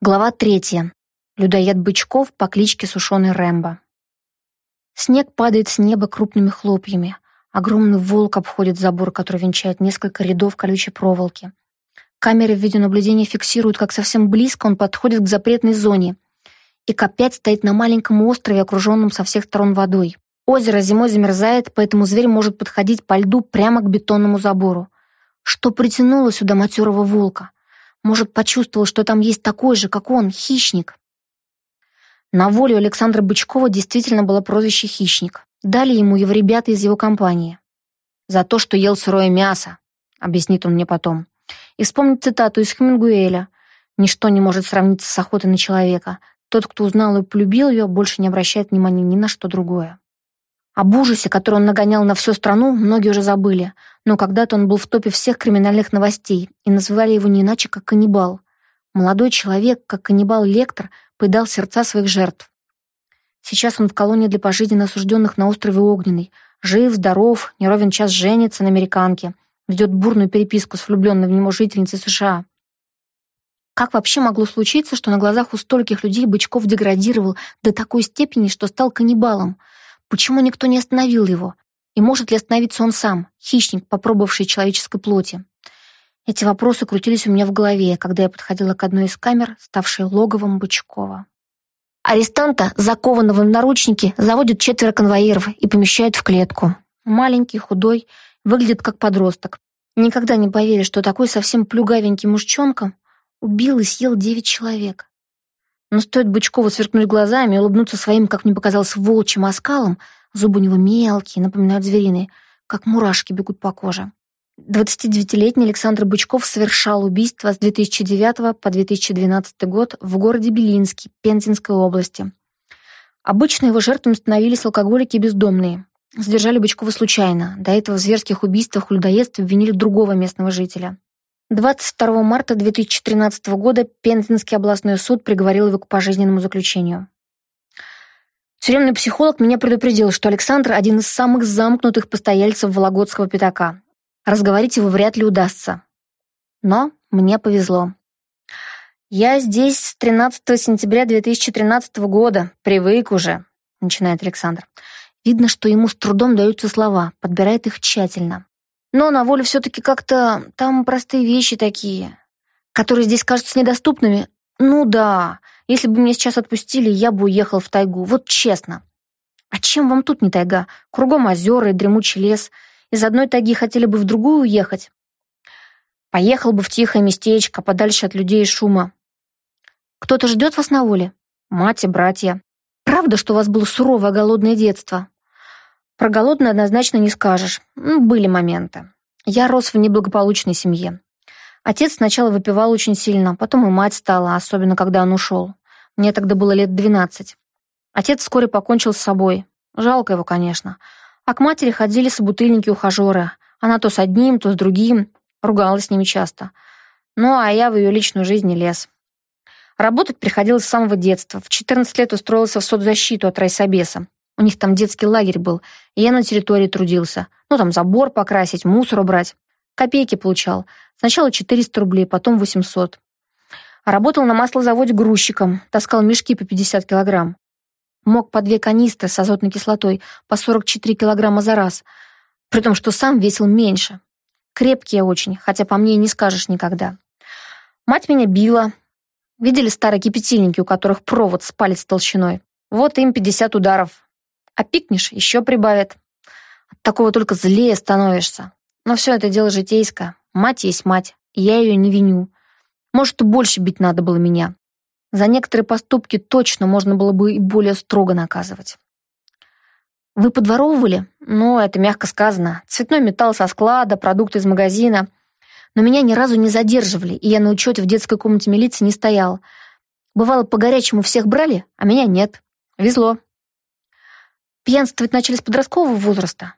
Глава третья. Людоед Бычков по кличке Сушеный Рэмбо. Снег падает с неба крупными хлопьями. Огромный волк обходит забор, который венчает несколько рядов колючей проволоки. Камеры в видеонаблюдении фиксируют, как совсем близко он подходит к запретной зоне. И опять стоит на маленьком острове, окруженном со всех сторон водой. Озеро зимой замерзает, поэтому зверь может подходить по льду прямо к бетонному забору. Что притянуло сюда матерого волка? Может, почувствовал, что там есть такой же, как он, хищник. На воле у Александра Бычкова действительно было прозвище «хищник». Дали ему его ребята из его компании. «За то, что ел сырое мясо», — объяснит он мне потом. И вспомнит цитату из Хемингуэля. «Ничто не может сравниться с охотой на человека. Тот, кто узнал и полюбил ее, больше не обращает внимания ни на что другое». Об ужасе, который он нагонял на всю страну, многие уже забыли, но когда-то он был в топе всех криминальных новостей, и называли его не иначе, как каннибал. Молодой человек, как каннибал-лектор, поедал сердца своих жертв. Сейчас он в колонии для пожизненно осужденных на острове Огненный. Жив, здоров, не ровен час женится на американке, ведет бурную переписку с влюбленной в него жительницей США. Как вообще могло случиться, что на глазах у стольких людей Бычков деградировал до такой степени, что стал каннибалом — Почему никто не остановил его? И может ли остановиться он сам, хищник, попробовавший человеческой плоти? Эти вопросы крутились у меня в голове, когда я подходила к одной из камер, ставшей логовом Бычкова. Арестанта, закованного в наручники, заводят четверо конвоиров и помещают в клетку. Маленький, худой, выглядит как подросток. Никогда не поверишь, что такой совсем плюгавенький мужчонка убил и съел девять человек. Но стоит Бычкову сверкнуть глазами и улыбнуться своим, как мне показалось, волчьим оскалом, зубы у него мелкие, напоминают звериные, как мурашки бегут по коже. 29-летний Александр Бычков совершал убийство с 2009 по 2012 год в городе Белинский, Пензенской области. Обычно его жертвами становились алкоголики и бездомные. Задержали Бычкова случайно. До этого в зверских убийствах и людоедстве обвинили другого местного жителя. 22 марта 2013 года Пензенский областной суд приговорил его к пожизненному заключению. Тюремный психолог меня предупредил, что Александр один из самых замкнутых постояльцев Вологодского пятака. Разговорить его вряд ли удастся. Но мне повезло. «Я здесь с 13 сентября 2013 года. Привык уже», — начинает Александр. Видно, что ему с трудом даются слова, подбирает их тщательно. Но на воле все-таки как-то там простые вещи такие, которые здесь кажутся недоступными. Ну да, если бы меня сейчас отпустили, я бы уехал в тайгу, вот честно. А чем вам тут не тайга? Кругом озера и дремучий лес. Из одной тайги хотели бы в другую уехать. Поехал бы в тихое местечко, подальше от людей и шума. Кто-то ждет вас на воле? Мать и братья. Правда, что у вас было суровое голодное детство? Про голодное однозначно не скажешь. Ну, были моменты. Я рос в неблагополучной семье. Отец сначала выпивал очень сильно, потом и мать стала, особенно когда он ушел. Мне тогда было лет двенадцать. Отец вскоре покончил с собой. Жалко его, конечно. А к матери ходили собутыльники-ухажеры. Она то с одним, то с другим. Ругалась с ними часто. Ну, а я в ее личную жизнь не лез. Работать приходилось с самого детства. В 14 лет устроился в соцзащиту от райсобеса. У них там детский лагерь был, я на территории трудился. Ну, там забор покрасить, мусор убрать. Копейки получал. Сначала 400 рублей, потом 800. А работал на маслозаводе грузчиком, таскал мешки по 50 килограмм. Мог по две канистры с азотной кислотой, по 44 килограмма за раз. При том, что сам весил меньше. Крепкие очень, хотя по мне и не скажешь никогда. Мать меня била. Видели старые кипятильники, у которых провод с палец толщиной? Вот им 50 ударов. А пикнешь, еще прибавят. От такого только злее становишься. Но все это дело житейское. Мать есть мать, я ее не виню. Может, и больше бить надо было меня. За некоторые поступки точно можно было бы и более строго наказывать. Вы подворовывали? Ну, это мягко сказано. Цветной металл со склада, продукты из магазина. Но меня ни разу не задерживали, и я на учете в детской комнате милиции не стоял. Бывало, по-горячему всех брали, а меня нет. Везло. Пьянствовать начали с подросткового возраста.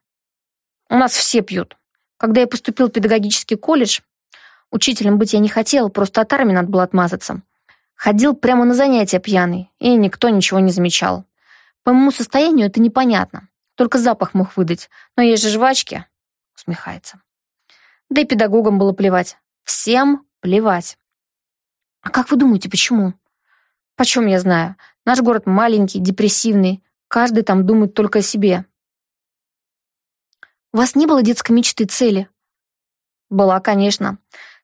У нас все пьют. Когда я поступил в педагогический колледж, учителем быть я не хотел, просто от армии надо было отмазаться. Ходил прямо на занятия пьяный, и никто ничего не замечал. По моему состоянию это непонятно. Только запах мог выдать. Но есть же жвачки. Усмехается. Да и педагогам было плевать. Всем плевать. А как вы думаете, почему? Почем я знаю? Наш город маленький, депрессивный. Каждый там думает только о себе. У вас не было детской мечты, цели? Была, конечно.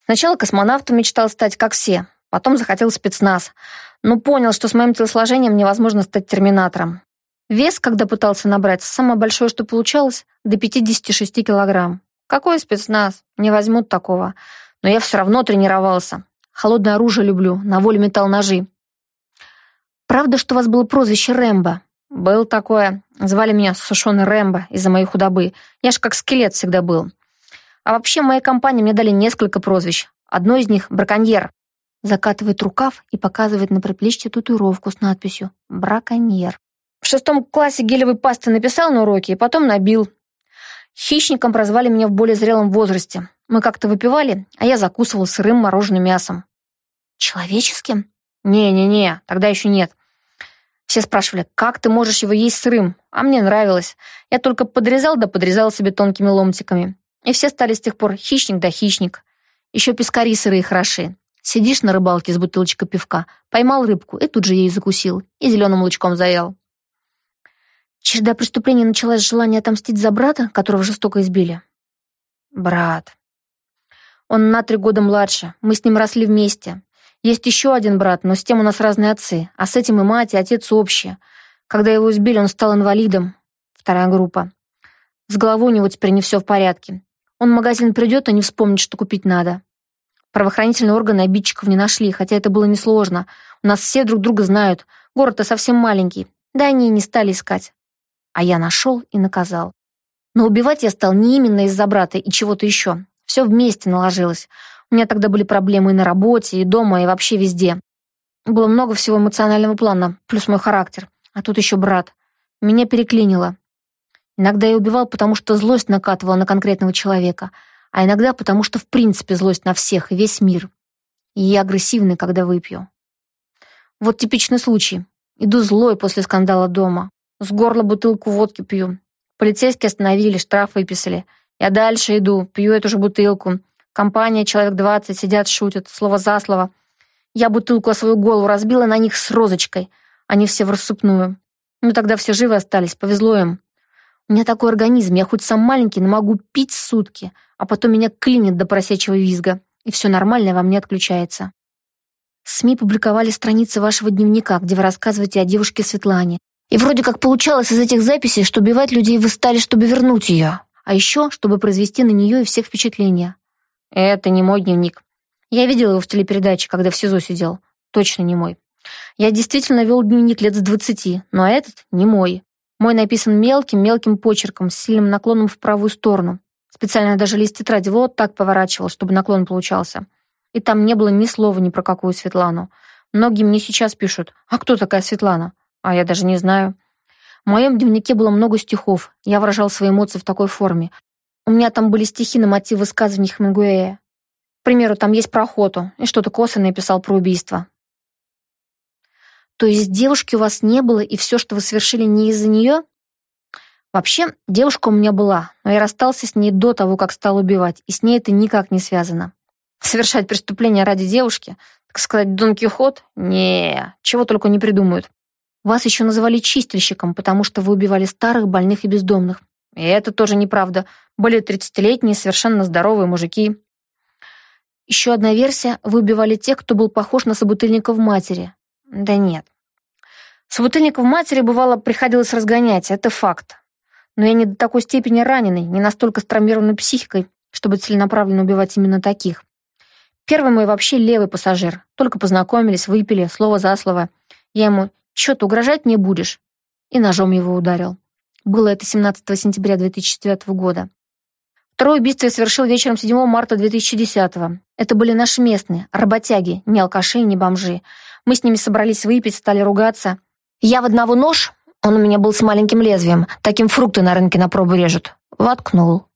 Сначала космонавтом мечтал стать, как все. Потом захотел спецназ. Но понял, что с моим телосложением невозможно стать терминатором. Вес, когда пытался набрать, самое большое, что получалось, до 56 килограмм. Какой спецназ? Не возьмут такого. Но я все равно тренировался. Холодное оружие люблю, на воле метал ножи. Правда, что у вас было прозвище Рэмбо? Был такое. Звали меня Сушеный Рэмбо из-за моей худобы. Я ж как скелет всегда был. А вообще, в моей компании мне дали несколько прозвищ. Одно из них — браконьер. Закатывает рукав и показывает на предплечье татуировку с надписью «Браконьер». В шестом классе гелевой пасты написал на уроке и потом набил. Хищником прозвали меня в более зрелом возрасте. Мы как-то выпивали, а я закусывал сырым мороженым мясом. Человеческим? Не-не-не, тогда еще нет. Все спрашивали, как ты можешь его есть сырым? А мне нравилось. Я только подрезал да подрезал себе тонкими ломтиками. И все стали с тех пор хищник да хищник. Еще пескари сырые хороши. Сидишь на рыбалке с бутылочкой пивка, поймал рыбку и тут же ею закусил, и зеленым лучком заел. Череда преступлений началась с желания отомстить за брата, которого жестоко избили. Брат. Он на три года младше, мы с ним росли вместе. Есть еще один брат, но с тем у нас разные отцы, а с этим и мать, и отец общие. Когда его избили, он стал инвалидом. Вторая группа. С головой у него теперь не все в порядке. Он в магазин придет, а не вспомнит, что купить надо. Правоохранительные органы обидчиков не нашли, хотя это было несложно. У нас все друг друга знают. Город-то совсем маленький. Да они и не стали искать. А я нашел и наказал. Но убивать я стал не именно из-за брата и чего-то еще. Все вместе наложилось. У меня тогда были проблемы и на работе, и дома, и вообще везде. Было много всего эмоционального плана, плюс мой характер. А тут еще брат. Меня переклинило. Иногда я убивал, потому что злость накатывала на конкретного человека, а иногда потому что в принципе злость на всех и весь мир. И я агрессивный, когда выпью. Вот типичный случай. Иду злой после скандала дома. С горла бутылку водки пью. Полицейские остановили, штраф выписали. Я дальше иду, пью эту же бутылку. Компания, человек двадцать, сидят, шутят, слово за слово. Я бутылку о свою голову разбила на них с розочкой. Они все в рассыпную. Ну тогда все живы остались, повезло им. У меня такой организм, я хоть сам маленький, но могу пить сутки, а потом меня клинит до просячего визга, и все нормальное во мне отключается. СМИ публиковали страницы вашего дневника, где вы рассказываете о девушке Светлане. И вроде как получалось из этих записей, что убивать людей вы стали, чтобы вернуть ее, а еще, чтобы произвести на нее и всех впечатления. Это не мой дневник. Я видел его в телепередаче, когда в СИЗО сидел. Точно не мой. Я действительно вел дневник лет с двадцати, но этот не мой. Мой написан мелким-мелким почерком, с сильным наклоном в правую сторону. Специально даже лист тетради вот так поворачивал, чтобы наклон получался. И там не было ни слова ни про какую Светлану. Многие мне сейчас пишут, а кто такая Светлана? А я даже не знаю. В моем дневнике было много стихов. Я выражал свои эмоции в такой форме. У меня там были стихи на мотив высказываний Хемингуэя. К примеру, там есть про охоту, и что-то косвенное писал про убийство. То есть девушки у вас не было, и все, что вы совершили, не из-за нее? Вообще, девушка у меня была, но я расстался с ней до того, как стал убивать, и с ней это никак не связано. Совершать преступление ради девушки, так сказать, Дон Кихот? не чего только не придумают. Вас еще называли чистильщиком, потому что вы убивали старых, больных и бездомных. И это тоже неправда. Более 30-летние, совершенно здоровые мужики. Еще одна версия. Вы убивали тех, кто был похож на собутыльников матери. Да нет. Собутыльников матери, бывало, приходилось разгонять, это факт. Но я не до такой степени раненый, не настолько стравмированной психикой, чтобы целенаправленно убивать именно таких. Первый мой вообще левый пассажир. Только познакомились, выпили, слово за слово. Я ему «Чё ты угрожать не будешь?» И ножом его ударил. Было это 17 сентября 2009 года. Второе убийство я совершил вечером 7 марта 2010 -го. Это были наши местные, работяги, не алкаши, не бомжи. Мы с ними собрались выпить, стали ругаться. Я в одного нож, он у меня был с маленьким лезвием, таким фрукты на рынке на пробу режут, воткнул.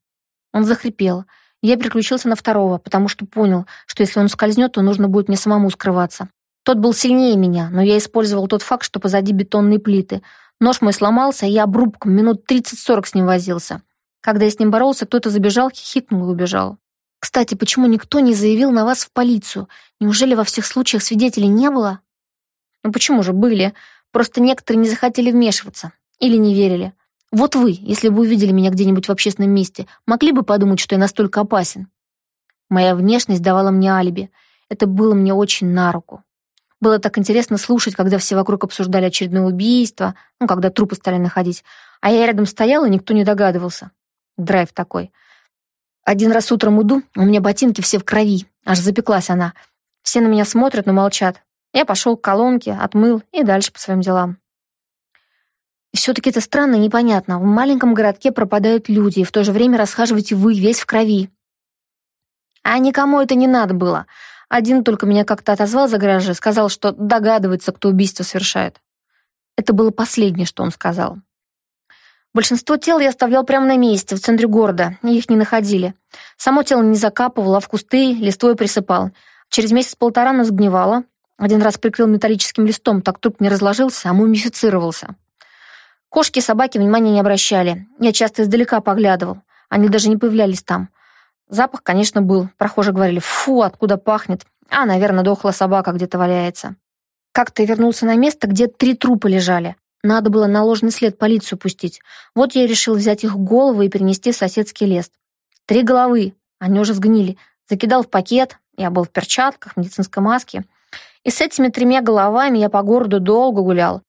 Он захрипел. Я переключился на второго, потому что понял, что если он скользнет, то нужно будет мне самому скрываться. Тот был сильнее меня, но я использовал тот факт, что позади бетонные плиты. Нож мой сломался, и я обрубком минут 30-40 с ним возился. Когда я с ним боролся, кто-то забежал, хихикнул и убежал. Кстати, почему никто не заявил на вас в полицию? Неужели во всех случаях свидетелей не было? Ну почему же были? Просто некоторые не захотели вмешиваться. Или не верили. Вот вы, если бы увидели меня где-нибудь в общественном месте, могли бы подумать, что я настолько опасен. Моя внешность давала мне алиби. Это было мне очень на руку. Было так интересно слушать, когда все вокруг обсуждали очередное убийство, ну, когда трупы стали находить. А я рядом стояла, и никто не догадывался. Драйв такой. Один раз утром иду, у меня ботинки все в крови. Аж запеклась она. Все на меня смотрят, но молчат. Я пошел к колонке, отмыл и дальше по своим делам. Все-таки это странно и непонятно. В маленьком городке пропадают люди, и в то же время расхаживаете вы весь в крови. А никому это не надо было. Один только меня как-то отозвал за гараже, сказал, что догадывается, кто убийство совершает. Это было последнее, что он сказал. Большинство тел я оставлял прямо на месте, в центре города, их не находили. Само тело не закапывал, а в кусты листвой присыпал. Через месяц-полтора оно сгнивало. Один раз прикрыл металлическим листом, так труп не разложился, а мумифицировался. Кошки и собаки внимания не обращали. Я часто издалека поглядывал. Они даже не появлялись там. Запах, конечно, был. Прохожие говорили, фу, откуда пахнет. А, наверное, дохла собака где-то валяется. Как-то вернулся на место, где три трупа лежали. Надо было на ложный след полицию пустить. Вот я и решил взять их головы и перенести в соседский лес. Три головы, они уже сгнили. Закидал в пакет, я был в перчатках, в медицинской маске. И с этими тремя головами я по городу долго гулял.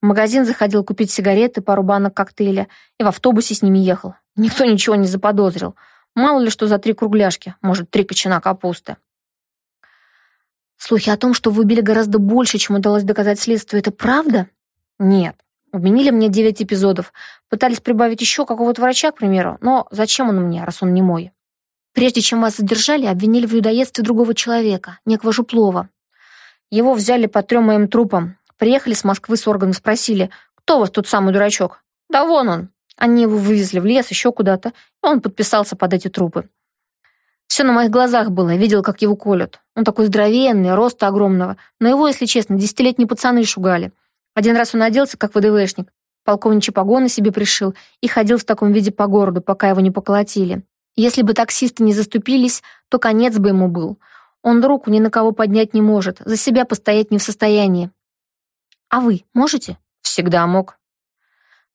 В магазин заходил купить сигареты, пару банок коктейля, и в автобусе с ними ехал. Никто ничего не заподозрил. Мало ли что за три кругляшки, может, три кочана капусты. Слухи о том, что вы убили гораздо больше, чем удалось доказать следствию, это правда? Нет. Вменили мне девять эпизодов. Пытались прибавить еще какого-то врача, к примеру. Но зачем он мне, раз он не мой? Прежде чем вас задержали, обвинили в людоедстве другого человека, некого Жуплова. Его взяли по трем моим трупам. Приехали с Москвы с органом, спросили, кто вас тот самый дурачок? Да вон он. Они его вывезли в лес, еще куда-то, и он подписался под эти трупы. Все на моих глазах было, видел, как его колют. Он такой здоровенный, роста огромного, но его, если честно, десятилетние пацаны шугали. Один раз он оделся, как ВДВшник, полковничьи погоны себе пришил и ходил в таком виде по городу, пока его не поколотили. Если бы таксисты не заступились, то конец бы ему был. Он руку ни на кого поднять не может, за себя постоять не в состоянии. А вы можете? Всегда мог.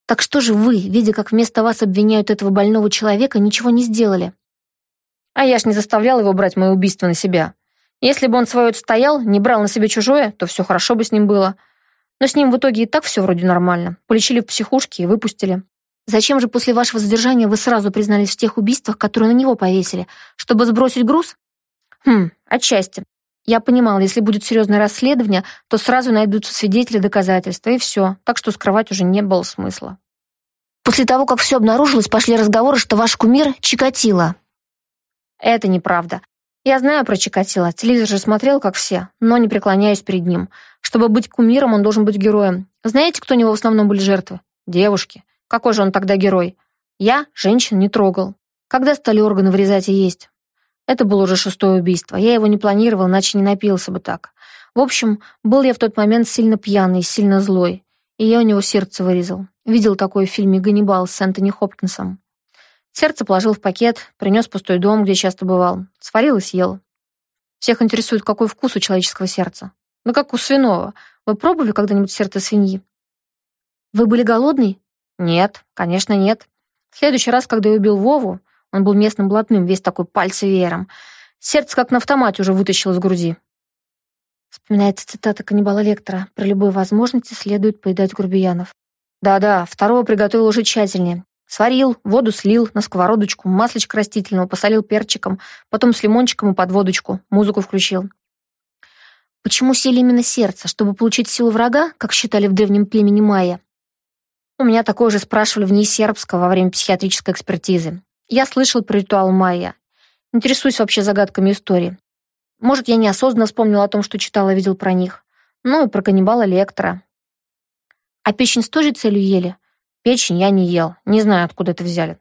Так что же вы, видя, как вместо вас обвиняют этого больного человека, ничего не сделали? А я ж не заставлял его брать мое убийство на себя. Если бы он свое отстоял, не брал на себя чужое, то все хорошо бы с ним было. Но с ним в итоге и так все вроде нормально. Полечили в психушке и выпустили. Зачем же после вашего задержания вы сразу признались в тех убийствах, которые на него повесили? Чтобы сбросить груз? Хм, отчасти. Я понимал, если будет серьезное расследование, то сразу найдутся свидетели, доказательства, и все. Так что скрывать уже не было смысла. После того, как все обнаружилось, пошли разговоры, что ваш кумир Чикатило. Это неправда. Я знаю про Чикатило, телевизор же смотрел, как все, но не преклоняюсь перед ним. Чтобы быть кумиром, он должен быть героем. Знаете, кто у него в основном были жертвы? Девушки. Какой же он тогда герой? Я женщин не трогал. Когда стали органы вырезать и есть? Это было уже шестое убийство. Я его не планировал, иначе не напился бы так. В общем, был я в тот момент сильно пьяный, сильно злой, и я у него сердце вырезал. Видел такое в фильме «Ганнибал» с Энтони Хопкинсом. Сердце положил в пакет, принес пустой дом, где часто бывал. Сварил и съел. Всех интересует, какой вкус у человеческого сердца. Ну, как у свиного. Вы пробовали когда-нибудь сердце свиньи? Вы были голодный? Нет, конечно, нет. В следующий раз, когда я убил Вову, он был местным блатным, весь такой пальцы веером, сердце как на автомате уже вытащил из груди. Вспоминается цитата каннибала Лектора. «При любой возможности следует поедать грубиянов». Да-да, второго приготовил уже тщательнее. Сварил, воду слил, на сковородочку, маслечко растительного, посолил перчиком, потом с лимончиком и под водочку, музыку включил. Почему сели именно сердце? Чтобы получить силу врага, как считали в древнем племени майя? У меня такое же спрашивали в НИИ сербского во время психиатрической экспертизы. Я слышал про ритуал майя. Интересуюсь вообще загадками истории. Может, я неосознанно вспомнил о том, что читал и видел про них. Ну и про каннибала Лектора. А печень с той же целью ели? Печень я не ел. Не знаю, откуда это взяли.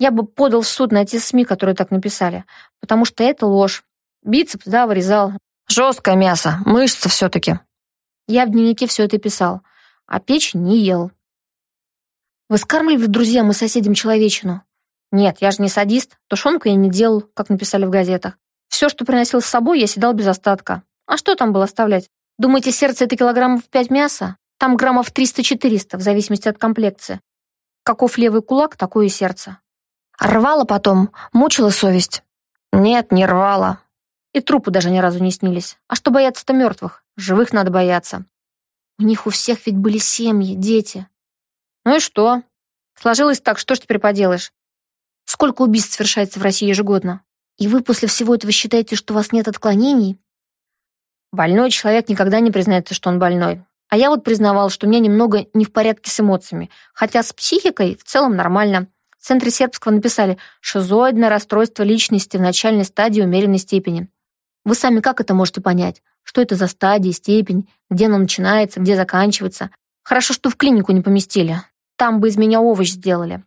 Я бы подал в суд на те СМИ, которые так написали, потому что это ложь. Бицепс, да, вырезал. Жесткое мясо, мышца все-таки. Я в дневнике все это писал, а печень не ел. Вы скармливали друзьям и соседям человечину? Нет, я же не садист. Тушенку я не делал, как написали в газетах. Все, что приносил с собой, я съедал без остатка. А что там было оставлять? Думаете, сердце — это килограммов пять мяса? Там граммов 300-400, в зависимости от комплекции. Каков левый кулак, такое и сердце. Рвала потом, мучила совесть. Нет, не рвала. И трупы даже ни разу не снились. А что бояться-то мертвых? Живых надо бояться. У них у всех ведь были семьи, дети. Ну и что? Сложилось так, что ж теперь поделаешь? Сколько убийств совершается в России ежегодно? И вы после всего этого считаете, что у вас нет отклонений? Больной человек никогда не признается, что он больной. А я вот признавал, что у меня немного не в порядке с эмоциями, хотя с психикой в целом нормально. В центре сербского написали «шизоидное расстройство личности в начальной стадии умеренной степени». Вы сами как это можете понять? Что это за стадия, степень, где оно начинается, где заканчивается? Хорошо, что в клинику не поместили. Там бы из меня овощ сделали.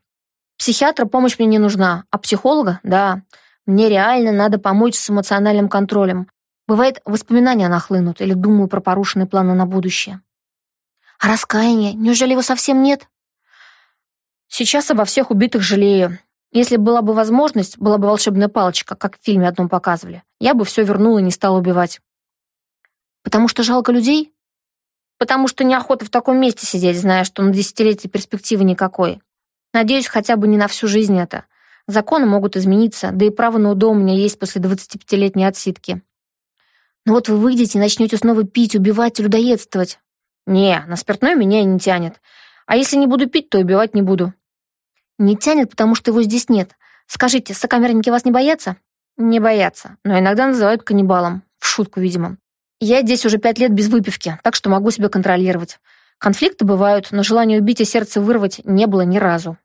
Психиатра помощь мне не нужна, а психолога — да. Мне реально надо помочь с эмоциональным контролем. Бывает, воспоминания нахлынут или думаю про порушенные планы на будущее. А раскаяние? Неужели его совсем нет? Сейчас обо всех убитых жалею. Если была бы возможность, была бы волшебная палочка, как в фильме одном показывали, я бы все вернула и не стала убивать. Потому что жалко людей? Потому что неохота в таком месте сидеть, зная, что на десятилетие перспективы никакой. Надеюсь, хотя бы не на всю жизнь это. Законы могут измениться, да и право на УДО у меня есть после 25-летней отсидки. Но вот вы выйдете и начнете снова пить, убивать и людоедствовать. Не, на спиртное меня не тянет. А если не буду пить, то убивать не буду. Не тянет, потому что его здесь нет. Скажите, сокамерники вас не боятся? Не боятся, но иногда называют каннибалом. В шутку, видимо. Я здесь уже пять лет без выпивки, так что могу себя контролировать. Конфликты бывают, но желания убить и сердце вырвать не было ни разу.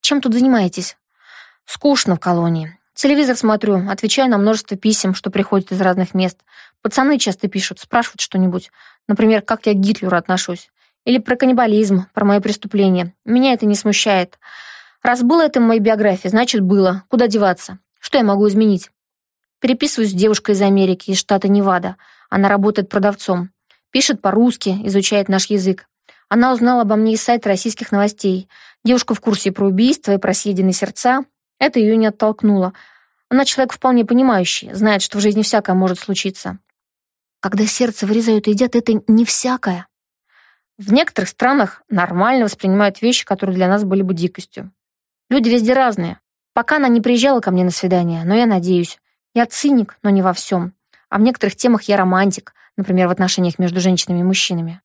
Чем тут занимаетесь? Скучно в колонии. Телевизор смотрю, отвечаю на множество писем, что приходят из разных мест. Пацаны часто пишут, спрашивают что-нибудь. Например, как я к Гитлеру отношусь. Или про каннибализм, про мои преступления. Меня это не смущает. Раз было это в моей биографии, значит было. Куда деваться? Что я могу изменить? Переписываюсь с девушкой из Америки, из штата Невада. Она работает продавцом. Пишет по-русски, изучает наш язык. Она узнала обо мне из сайта российских новостей. Девушка в курсе про убийство и про съеденные сердца. Это ее не оттолкнуло. Она человек вполне понимающий, знает, что в жизни всякое может случиться. Когда сердце вырезают и едят, это не всякое. В некоторых странах нормально воспринимают вещи, которые для нас были бы дикостью. Люди везде разные. Пока она не приезжала ко мне на свидание, но я надеюсь. Я циник, но не во всем. А в некоторых темах я романтик, например, в отношениях между женщинами и мужчинами.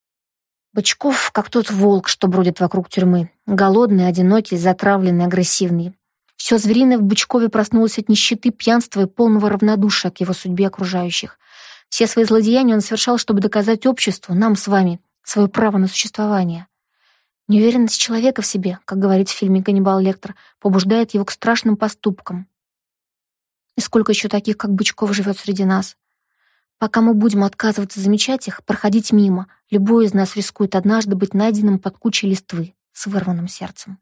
Бычков, как тот волк, что бродит вокруг тюрьмы. Голодный, одинокий, затравленный, агрессивный. Все звериное в Бычкове проснулось от нищеты, пьянства и полного равнодушия к его судьбе окружающих. Все свои злодеяния он совершал, чтобы доказать обществу, нам с вами, свое право на существование. Неуверенность человека в себе, как говорит в фильме «Ганнибал Лектор», побуждает его к страшным поступкам. И сколько еще таких, как Бычков, живет среди нас? Пока мы будем отказываться замечать их, проходить мимо, любой из нас рискует однажды быть найденным под кучей листвы с вырванным сердцем.